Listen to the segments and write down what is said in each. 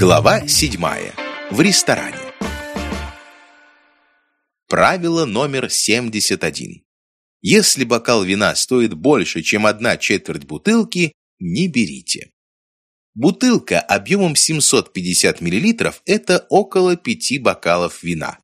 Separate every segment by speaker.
Speaker 1: Глава 7. В ресторане. Правило номер 71. Если бокал вина стоит больше, чем одна четверть бутылки, не берите. Бутылка объемом 750 мл – это около 5 бокалов вина.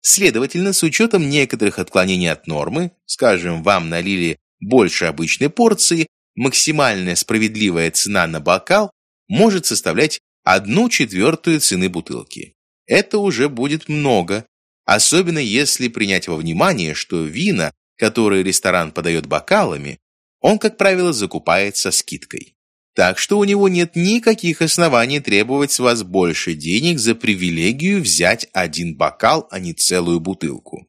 Speaker 1: Следовательно, с учетом некоторых отклонений от нормы, скажем, вам налили больше обычной порции, максимальная справедливая цена на бокал может составлять одну четвертую цены бутылки. Это уже будет много, особенно если принять во внимание, что вина, которые ресторан подает бокалами, он, как правило, закупает со скидкой. Так что у него нет никаких оснований требовать с вас больше денег за привилегию взять один бокал, а не целую бутылку.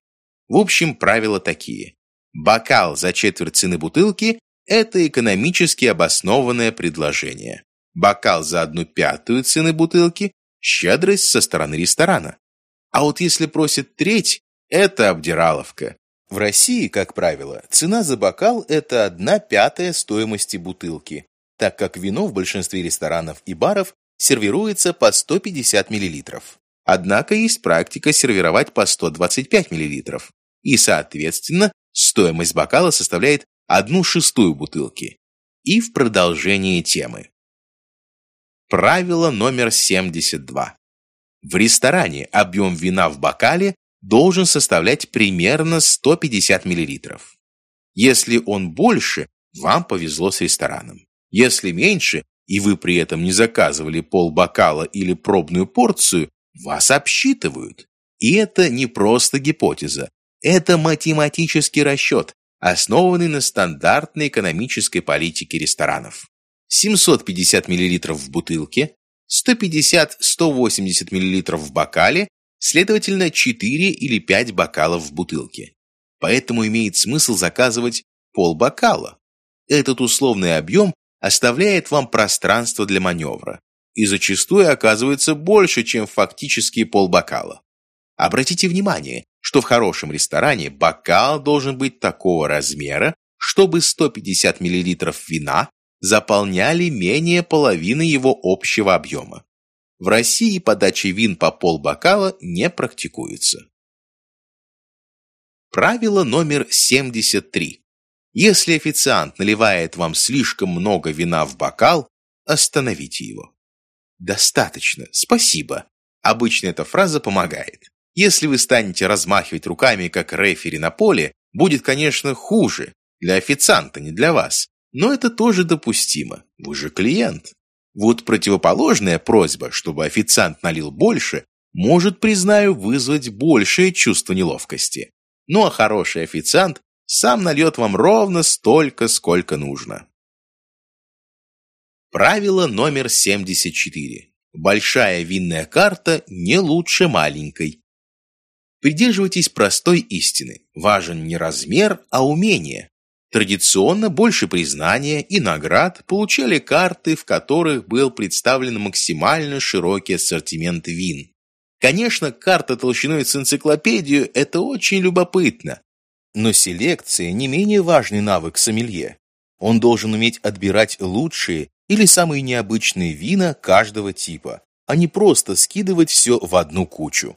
Speaker 1: В общем, правила такие. Бокал за четверть цены бутылки – это экономически обоснованное предложение бокал за одну пятую цены бутылки – щедрость со стороны ресторана. А вот если просит треть – это обдираловка. В России, как правило, цена за бокал – это одна пятая стоимости бутылки, так как вино в большинстве ресторанов и баров сервируется по 150 мл. Однако есть практика сервировать по 125 мл, и, соответственно, стоимость бокала составляет одну шестую бутылки. И в продолжение темы. Правило номер 72. В ресторане объем вина в бокале должен составлять примерно 150 мл. Если он больше, вам повезло с рестораном. Если меньше, и вы при этом не заказывали полбокала или пробную порцию, вас обсчитывают. И это не просто гипотеза. Это математический расчет, основанный на стандартной экономической политике ресторанов. 750 мл в бутылке, 150-180 мл в бокале, следовательно, 4 или 5 бокалов в бутылке. Поэтому имеет смысл заказывать полбокала. Этот условный объем оставляет вам пространство для маневра и зачастую оказывается больше, чем фактические полбокала. Обратите внимание, что в хорошем ресторане бокал должен быть такого размера, чтобы 150 мл вина заполняли менее половины его общего объема. В России подача вин по полбокала не практикуется. Правило номер 73. Если официант наливает вам слишком много вина в бокал, остановите его. Достаточно, спасибо. Обычно эта фраза помогает. Если вы станете размахивать руками, как рефери на поле, будет, конечно, хуже. Для официанта, не для вас. Но это тоже допустимо, вы же клиент. Вот противоположная просьба, чтобы официант налил больше, может, признаю, вызвать большее чувство неловкости. Ну а хороший официант сам нальет вам ровно столько, сколько нужно. Правило номер 74. Большая винная карта не лучше маленькой. Придерживайтесь простой истины. Важен не размер, а умение. Традиционно больше признания и наград получали карты, в которых был представлен максимально широкий ассортимент вин. Конечно, карта толщиной с энциклопедию – это очень любопытно. Но селекция не менее важный навык сомелье. Он должен уметь отбирать лучшие или самые необычные вина каждого типа, а не просто скидывать все в одну кучу.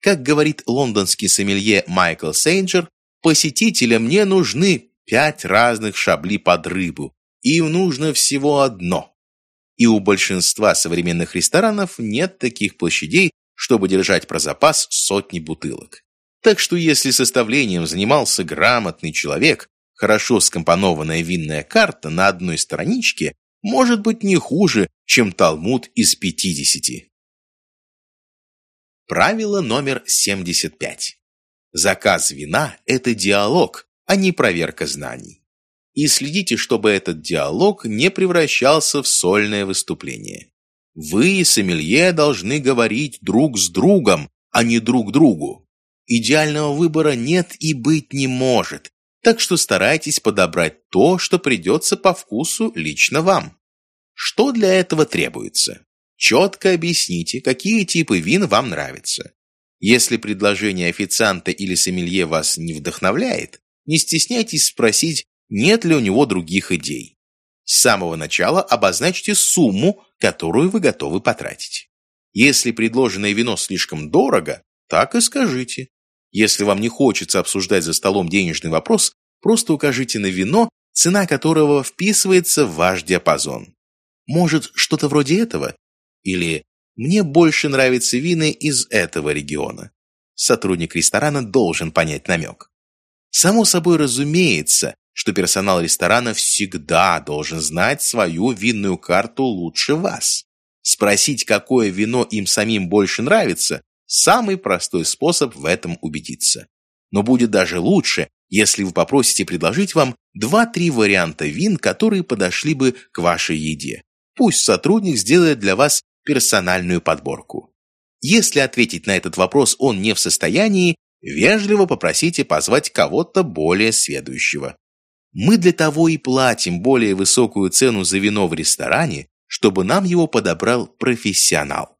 Speaker 1: Как говорит лондонский сомелье Майкл Сейнджер, посетителям не нужны пять разных шабли под рыбу. Им нужно всего одно. И у большинства современных ресторанов нет таких площадей, чтобы держать про запас сотни бутылок. Так что если составлением занимался грамотный человек, хорошо скомпонованная винная карта на одной страничке может быть не хуже, чем Талмуд из 50. Правило номер 75. Заказ вина – это диалог, а не проверка знаний. И следите, чтобы этот диалог не превращался в сольное выступление. Вы, сомелье, должны говорить друг с другом, а не друг другу. Идеального выбора нет и быть не может, так что старайтесь подобрать то, что придется по вкусу лично вам. Что для этого требуется? Четко объясните, какие типы вин вам нравятся. Если предложение официанта или сомелье вас не вдохновляет, не стесняйтесь спросить, нет ли у него других идей. С самого начала обозначьте сумму, которую вы готовы потратить. Если предложенное вино слишком дорого, так и скажите. Если вам не хочется обсуждать за столом денежный вопрос, просто укажите на вино, цена которого вписывается в ваш диапазон. Может, что-то вроде этого? Или «Мне больше нравятся вины из этого региона». Сотрудник ресторана должен понять намек. Само собой разумеется, что персонал ресторана всегда должен знать свою винную карту лучше вас. Спросить, какое вино им самим больше нравится, самый простой способ в этом убедиться. Но будет даже лучше, если вы попросите предложить вам 2-3 варианта вин, которые подошли бы к вашей еде. Пусть сотрудник сделает для вас персональную подборку. Если ответить на этот вопрос он не в состоянии, вежливо попросите позвать кого-то более сведущего. Мы для того и платим более высокую цену за вино в ресторане, чтобы нам его подобрал профессионал.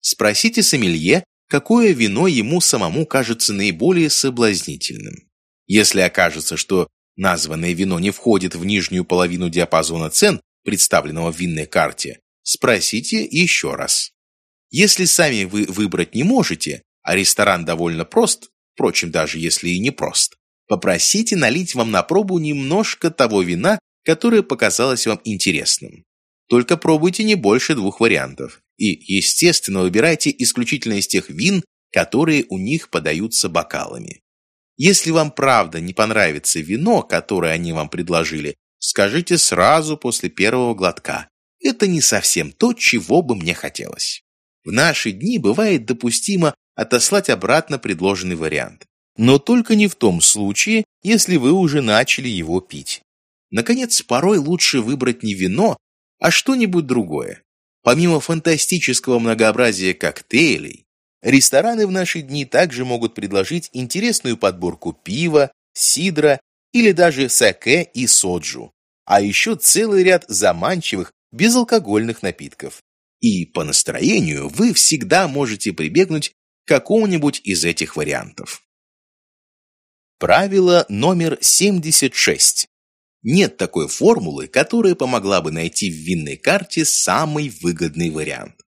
Speaker 1: Спросите сомелье, какое вино ему самому кажется наиболее соблазнительным. Если окажется, что названное вино не входит в нижнюю половину диапазона цен, представленного в винной карте, спросите еще раз. Если сами вы выбрать не можете, а ресторан довольно прост, впрочем, даже если и не прост, попросите налить вам на пробу немножко того вина, которое показалось вам интересным. Только пробуйте не больше двух вариантов. И, естественно, выбирайте исключительно из тех вин, которые у них подаются бокалами. Если вам правда не понравится вино, которое они вам предложили, скажите сразу после первого глотка. Это не совсем то, чего бы мне хотелось. В наши дни бывает допустимо отослать обратно предложенный вариант. Но только не в том случае, если вы уже начали его пить. Наконец, порой лучше выбрать не вино, а что-нибудь другое. Помимо фантастического многообразия коктейлей, рестораны в наши дни также могут предложить интересную подборку пива, сидра или даже саке и соджу, а еще целый ряд заманчивых безалкогольных напитков. И по настроению вы всегда можете прибегнуть какому-нибудь из этих вариантов. Правило номер 76. Нет такой формулы, которая помогла бы найти в винной карте самый выгодный вариант.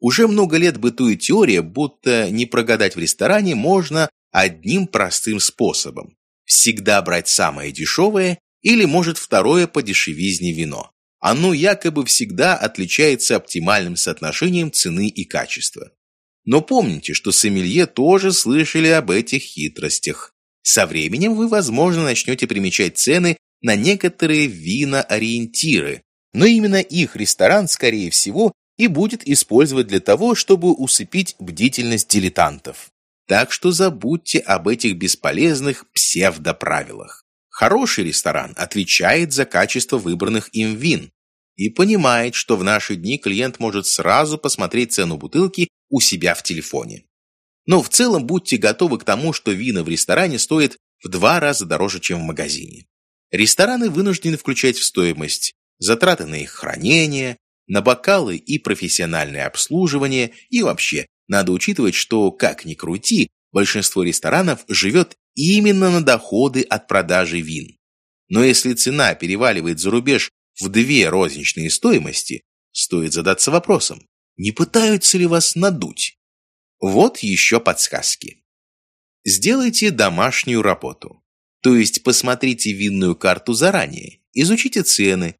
Speaker 1: Уже много лет бытует теория, будто не прогадать в ресторане можно одним простым способом. Всегда брать самое дешевое или, может, второе по дешевизне вино. Оно якобы всегда отличается оптимальным соотношением цены и качества. Но помните, что сомелье тоже слышали об этих хитростях. Со временем вы, возможно, начнете примечать цены на некоторые вина-ориентиры, но именно их ресторан, скорее всего, и будет использовать для того, чтобы усыпить бдительность дилетантов. Так что забудьте об этих бесполезных псевдоправилах. Хороший ресторан отвечает за качество выбранных им вин и понимает, что в наши дни клиент может сразу посмотреть цену бутылки у себя в телефоне. Но в целом будьте готовы к тому, что вина в ресторане стоят в два раза дороже, чем в магазине. Рестораны вынуждены включать в стоимость затраты на их хранение, на бокалы и профессиональное обслуживание, и вообще надо учитывать, что, как ни крути, большинство ресторанов живет именно на доходы от продажи вин. Но если цена переваливает за рубеж в две розничные стоимости, стоит задаться вопросом, не пытаются ли вас надуть? Вот еще подсказки. Сделайте домашнюю работу. То есть посмотрите винную карту заранее, изучите цены.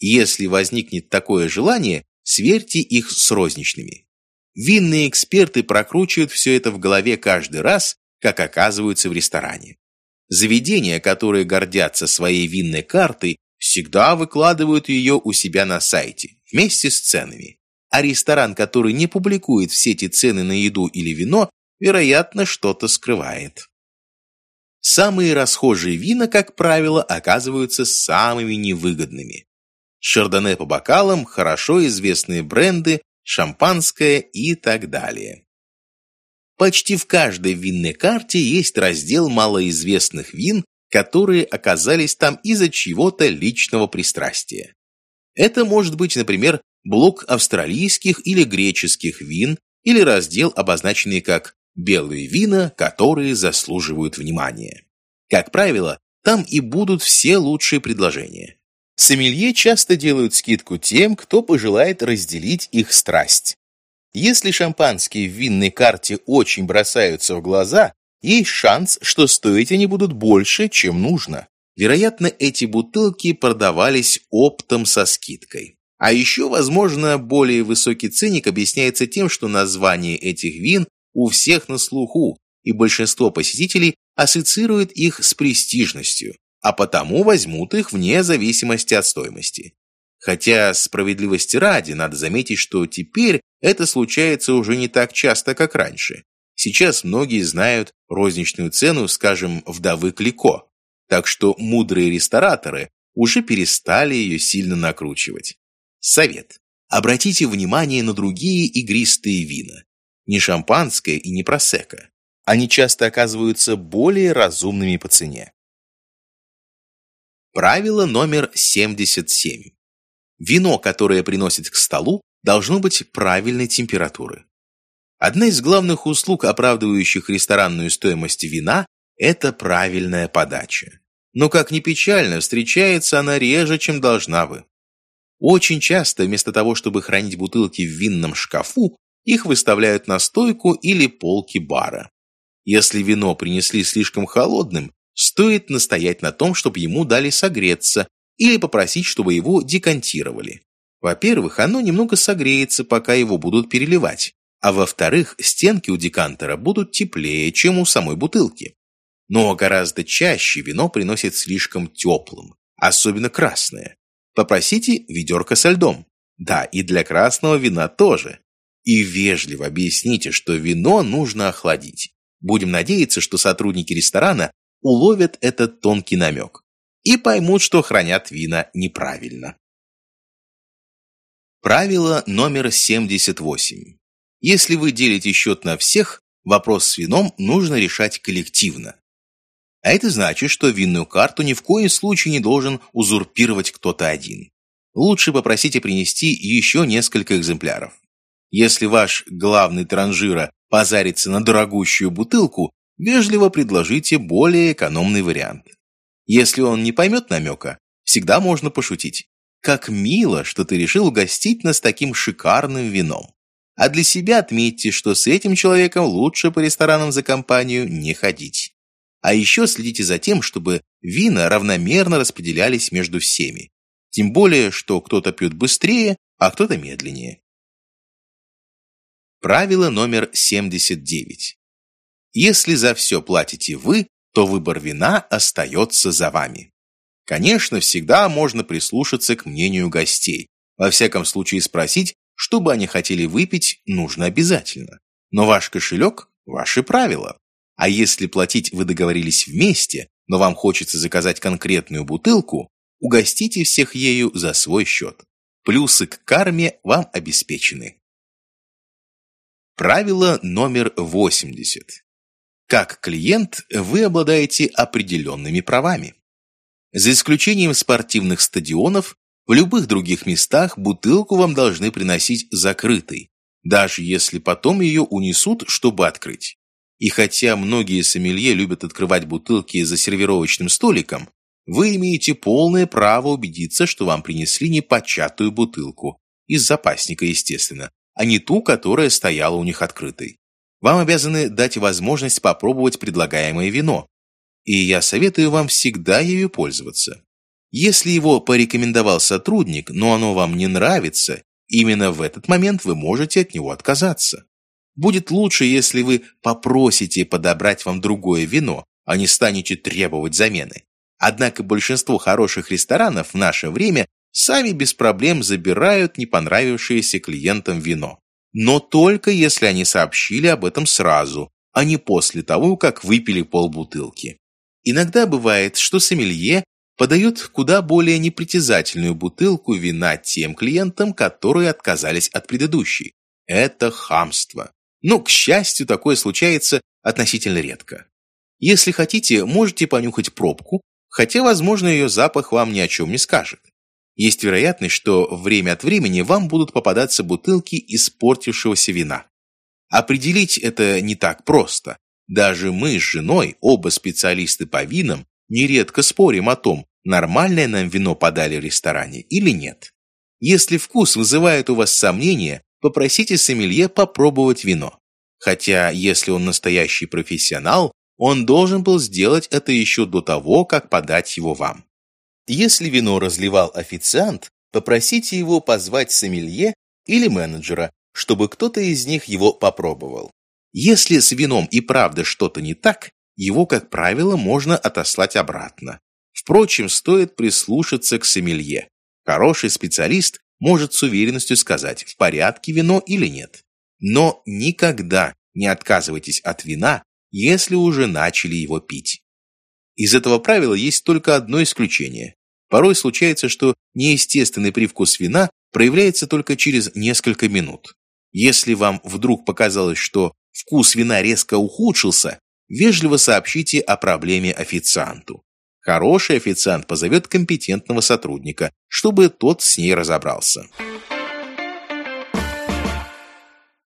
Speaker 1: Если возникнет такое желание, сверьте их с розничными. Винные эксперты прокручивают все это в голове каждый раз, как оказываются в ресторане. Заведения, которые гордятся своей винной картой, всегда выкладывают ее у себя на сайте, вместе с ценами. А ресторан, который не публикует все эти цены на еду или вино, вероятно, что-то скрывает. Самые расхожие вина, как правило, оказываются самыми невыгодными. Шардоне по бокалам, хорошо известные бренды, шампанское и так далее. Почти в каждой винной карте есть раздел малоизвестных вин, которые оказались там из-за чего-то личного пристрастия. Это может быть, например, блок австралийских или греческих вин или раздел, обозначенный как белые вина, которые заслуживают внимания. Как правило, там и будут все лучшие предложения. Сомелье часто делают скидку тем, кто пожелает разделить их страсть. Если шампанские в винной карте очень бросаются в глаза, есть шанс, что стоить они будут больше, чем нужно. Вероятно, эти бутылки продавались оптом со скидкой. А еще, возможно, более высокий ценник объясняется тем, что название этих вин у всех на слуху, и большинство посетителей ассоциирует их с престижностью, а потому возьмут их вне зависимости от стоимости. Хотя, справедливости ради, надо заметить, что теперь это случается уже не так часто, как раньше. Сейчас многие знают розничную цену, скажем, вдовы Клико, так что мудрые рестораторы уже перестали ее сильно накручивать. Совет. Обратите внимание на другие игристые вина. Не шампанское и не просека. Они часто оказываются более разумными по цене. Правило номер 77. Вино, которое приносит к столу, должно быть правильной температуры. Одна из главных услуг, оправдывающих ресторанную стоимость вина, это правильная подача. Но, как ни печально, встречается она реже, чем должна бы. Очень часто, вместо того, чтобы хранить бутылки в винном шкафу, их выставляют на стойку или полки бара. Если вино принесли слишком холодным, стоит настоять на том, чтобы ему дали согреться, или попросить, чтобы его декантировали. Во-первых, оно немного согреется, пока его будут переливать а во-вторых, стенки у декантера будут теплее, чем у самой бутылки. Но гораздо чаще вино приносит слишком теплым, особенно красное. Попросите ведерко со льдом. Да, и для красного вина тоже. И вежливо объясните, что вино нужно охладить. Будем надеяться, что сотрудники ресторана уловят этот тонкий намек и поймут, что хранят вина неправильно. Правило номер 78. Если вы делите счет на всех, вопрос с вином нужно решать коллективно. А это значит, что винную карту ни в коем случае не должен узурпировать кто-то один. Лучше попросите принести еще несколько экземпляров. Если ваш главный транжира позарится на дорогущую бутылку, вежливо предложите более экономный вариант. Если он не поймет намека, всегда можно пошутить. Как мило, что ты решил угостить нас таким шикарным вином. А для себя отметьте, что с этим человеком лучше по ресторанам за компанию не ходить. А еще следите за тем, чтобы вина равномерно распределялись между всеми. Тем более, что кто-то пьет быстрее, а кто-то медленнее. Правило номер 79. Если за все платите вы, то выбор вина остается за вами. Конечно, всегда можно прислушаться к мнению гостей, во всяком случае спросить, что бы они хотели выпить, нужно обязательно. Но ваш кошелек – ваши правила. А если платить вы договорились вместе, но вам хочется заказать конкретную бутылку, угостите всех ею за свой счет. Плюсы к карме вам обеспечены. Правило номер 80. Как клиент вы обладаете определенными правами. За исключением спортивных стадионов, в любых других местах бутылку вам должны приносить закрытой, даже если потом ее унесут, чтобы открыть. И хотя многие сомелье любят открывать бутылки за сервировочным столиком, вы имеете полное право убедиться, что вам принесли непочатую бутылку, из запасника, естественно, а не ту, которая стояла у них открытой. Вам обязаны дать возможность попробовать предлагаемое вино, и я советую вам всегда ею пользоваться. Если его порекомендовал сотрудник, но оно вам не нравится, именно в этот момент вы можете от него отказаться. Будет лучше, если вы попросите подобрать вам другое вино, а не станете требовать замены. Однако большинство хороших ресторанов в наше время сами без проблем забирают не понравившееся клиентам вино. Но только если они сообщили об этом сразу, а не после того, как выпили полбутылки. Иногда бывает, что сомелье подает куда более непритязательную бутылку вина тем клиентам, которые отказались от предыдущей. Это хамство. Но, к счастью, такое случается относительно редко. Если хотите, можете понюхать пробку, хотя, возможно, ее запах вам ни о чем не скажет. Есть вероятность, что время от времени вам будут попадаться бутылки испортившегося вина. Определить это не так просто. Даже мы с женой, оба специалисты по винам, нередко спорим о том, нормальное нам вино подали в ресторане или нет. Если вкус вызывает у вас сомнения, попросите сомелье попробовать вино. Хотя, если он настоящий профессионал, он должен был сделать это еще до того, как подать его вам. Если вино разливал официант, попросите его позвать сомелье или менеджера, чтобы кто-то из них его попробовал. Если с вином и правда что-то не так, его, как правило, можно отослать обратно. Впрочем, стоит прислушаться к сомелье. Хороший специалист может с уверенностью сказать, в порядке вино или нет. Но никогда не отказывайтесь от вина, если уже начали его пить. Из этого правила есть только одно исключение. Порой случается, что неестественный привкус вина проявляется только через несколько минут. Если вам вдруг показалось, что вкус вина резко ухудшился, вежливо сообщите о проблеме официанту. Хороший официант позовет компетентного сотрудника, чтобы тот с ней разобрался.